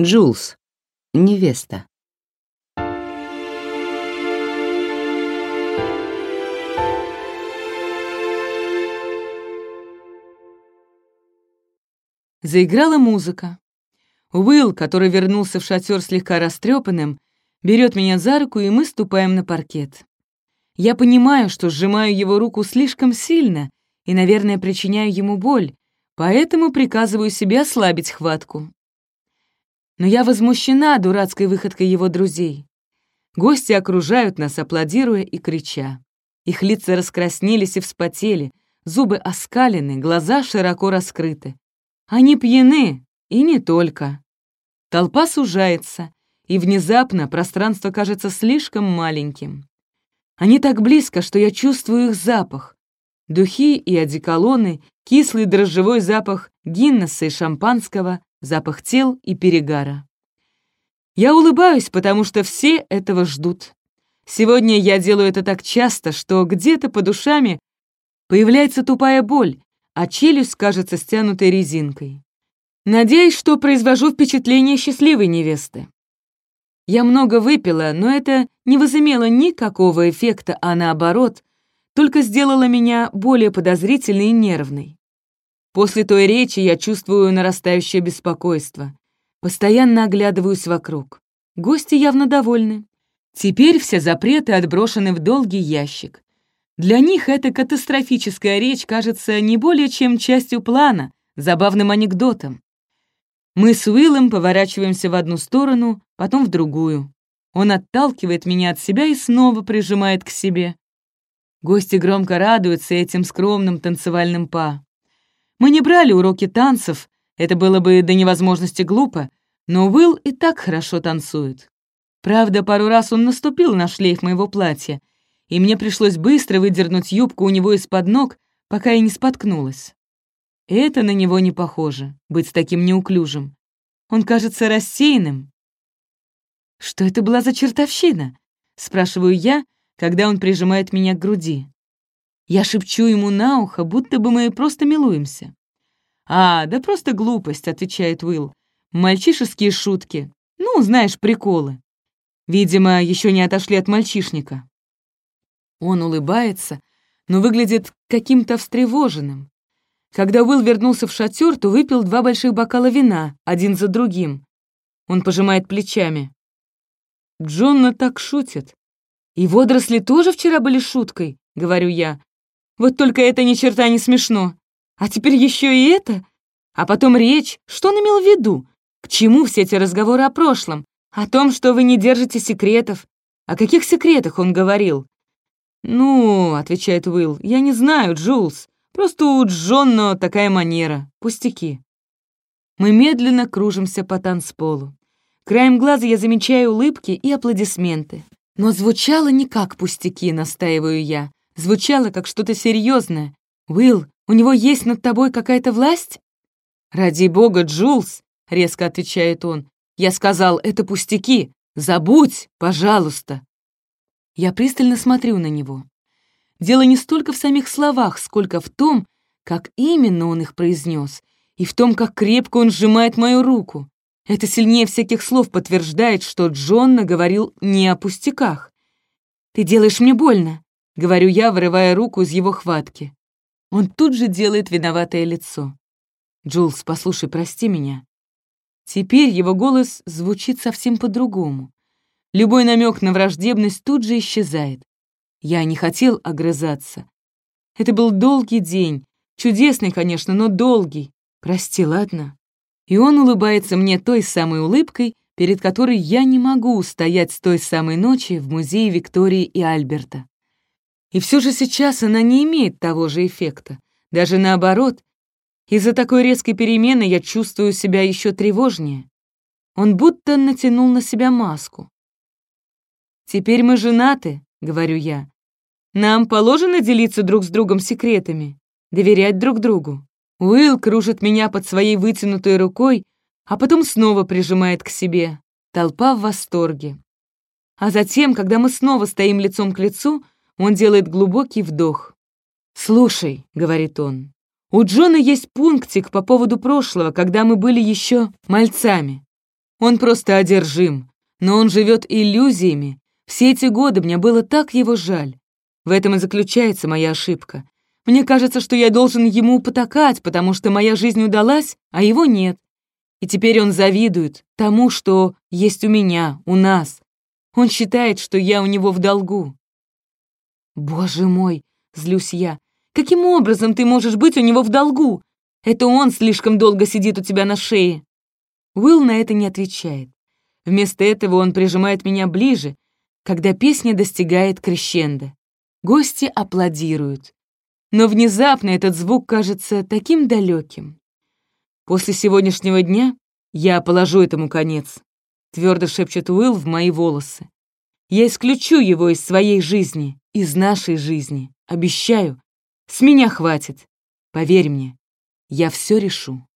Джулс. Невеста. Заиграла музыка. Уилл, который вернулся в шатер слегка растрепанным, берет меня за руку, и мы ступаем на паркет. Я понимаю, что сжимаю его руку слишком сильно и, наверное, причиняю ему боль, поэтому приказываю себе ослабить хватку но я возмущена дурацкой выходкой его друзей. Гости окружают нас, аплодируя и крича. Их лица раскраснелись и вспотели, зубы оскалены, глаза широко раскрыты. Они пьяны, и не только. Толпа сужается, и внезапно пространство кажется слишком маленьким. Они так близко, что я чувствую их запах. Духи и одеколоны, кислый дрожжевой запах гиннесса и шампанского, запах тел и перегара. Я улыбаюсь, потому что все этого ждут. Сегодня я делаю это так часто, что где-то по душами появляется тупая боль, а челюсть кажется стянутой резинкой. Надеюсь, что произвожу впечатление счастливой невесты. Я много выпила, но это не возымело никакого эффекта, а наоборот, только сделало меня более подозрительной и нервной. После той речи я чувствую нарастающее беспокойство. Постоянно оглядываюсь вокруг. Гости явно довольны. Теперь все запреты отброшены в долгий ящик. Для них эта катастрофическая речь кажется не более чем частью плана, забавным анекдотом. Мы с Уиллом поворачиваемся в одну сторону, потом в другую. Он отталкивает меня от себя и снова прижимает к себе. Гости громко радуются этим скромным танцевальным па. Мы не брали уроки танцев, это было бы до невозможности глупо, но Уилл и так хорошо танцует. Правда, пару раз он наступил на шлейф моего платья, и мне пришлось быстро выдернуть юбку у него из-под ног, пока я не споткнулась. Это на него не похоже, быть таким неуклюжим. Он кажется рассеянным. «Что это была за чертовщина?» — спрашиваю я, когда он прижимает меня к груди. Я шепчу ему на ухо, будто бы мы просто милуемся. «А, да просто глупость», — отвечает Уилл. «Мальчишеские шутки. Ну, знаешь, приколы. Видимо, еще не отошли от мальчишника». Он улыбается, но выглядит каким-то встревоженным. Когда Уилл вернулся в шатер, то выпил два больших бокала вина, один за другим. Он пожимает плечами. Джонна так шутит. И водоросли тоже вчера были шуткой, говорю я. Вот только это ни черта не смешно. А теперь еще и это? А потом речь. Что он имел в виду? К чему все эти разговоры о прошлом? О том, что вы не держите секретов? О каких секретах он говорил? «Ну, — отвечает Уилл, — я не знаю, Джулс. Просто у Джонно такая манера. Пустяки». Мы медленно кружимся по танцполу. Краем глаза я замечаю улыбки и аплодисменты. Но звучало не как пустяки, настаиваю я звучало как что-то серьезное. «Уилл, у него есть над тобой какая-то власть?» «Ради бога, Джулс!» — резко отвечает он. «Я сказал, это пустяки. Забудь, пожалуйста!» Я пристально смотрю на него. Дело не столько в самих словах, сколько в том, как именно он их произнес, и в том, как крепко он сжимает мою руку. Это сильнее всяких слов подтверждает, что Джонна говорил не о пустяках. «Ты делаешь мне больно», говорю я, вырывая руку из его хватки. Он тут же делает виноватое лицо. «Джулс, послушай, прости меня». Теперь его голос звучит совсем по-другому. Любой намек на враждебность тут же исчезает. Я не хотел огрызаться. Это был долгий день. Чудесный, конечно, но долгий. Прости, ладно? И он улыбается мне той самой улыбкой, перед которой я не могу устоять с той самой ночи в музее Виктории и Альберта. И все же сейчас она не имеет того же эффекта. Даже наоборот, из-за такой резкой перемены я чувствую себя еще тревожнее. Он будто натянул на себя маску. «Теперь мы женаты», — говорю я. «Нам положено делиться друг с другом секретами, доверять друг другу». Уилл кружит меня под своей вытянутой рукой, а потом снова прижимает к себе. Толпа в восторге. А затем, когда мы снова стоим лицом к лицу, он делает глубокий вдох. «Слушай», — говорит он, — «у Джона есть пунктик по поводу прошлого, когда мы были еще мальцами. Он просто одержим, но он живет иллюзиями. Все эти годы мне было так его жаль. В этом и заключается моя ошибка. Мне кажется, что я должен ему потакать, потому что моя жизнь удалась, а его нет. И теперь он завидует тому, что есть у меня, у нас. Он считает, что я у него в долгу. Боже мой, злюсь я. Каким образом ты можешь быть у него в долгу? Это он слишком долго сидит у тебя на шее. Уилл на это не отвечает. Вместо этого он прижимает меня ближе, когда песня достигает крещенда. Гости аплодируют. Но внезапно этот звук кажется таким далеким. После сегодняшнего дня я положу этому конец, твердо шепчет Уилл в мои волосы. Я исключу его из своей жизни, из нашей жизни. Обещаю. С меня хватит. Поверь мне, я все решу.